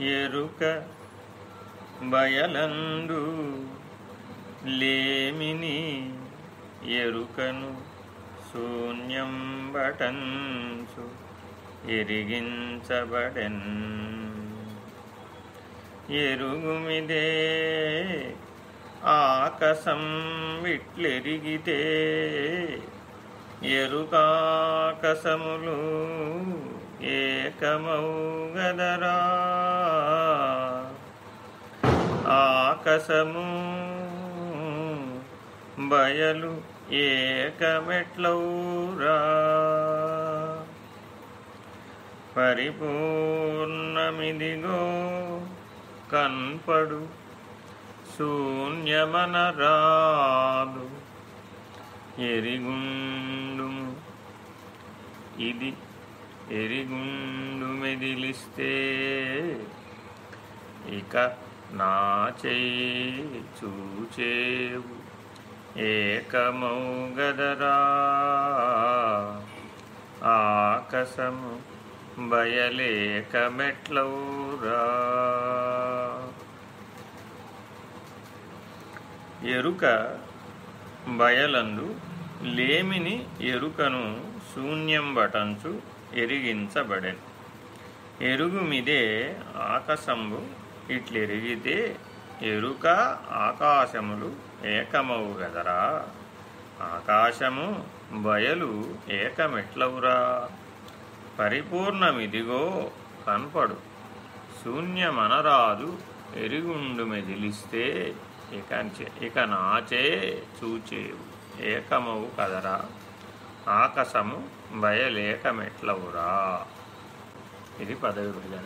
ఎరుక బయలందు లేమిని ఎరుకను శూన్యం బటన్సు ఎరిగించబడెన్. ఎరుగుమిదే ఆకసం విట్లెరిగితే ఎరుకాకసములు ఏకమౌగదరా కసము బయలు ఏకమెట్లౌరా పరిపూర్ణమిదిగో కన్పడు శూన్యమనరాదు. ఎరిగుండుము ఇది ఎరిగుండు మెదిలిస్తే ఇక నా చేయి చూచేవు ఏకమౌగదరా ఆకసము బయలేక మెట్లౌరా. ఎరుక బయలందు లేమిని ఎరుకను శూన్యం బటంచు ఎరిగించబడెను ఎరుగుమిదే ఆకాశంబు ఇట్లెరిగితే ఎరుక ఆకాశములు ఏకమవు గదరా ఆకాశము బయలు ఏకమెట్లవురా. పరిపూర్ణమిదిగో కనపడు. శూన్యమనరాదు ఎరుగుండు మెదిలిస్తే ఇక ఇక నాచే చూచేవు. ఏకమవు కదరా. ఆకాశము బయలేకమెట్లవురా. ఇది పదవి విభజన.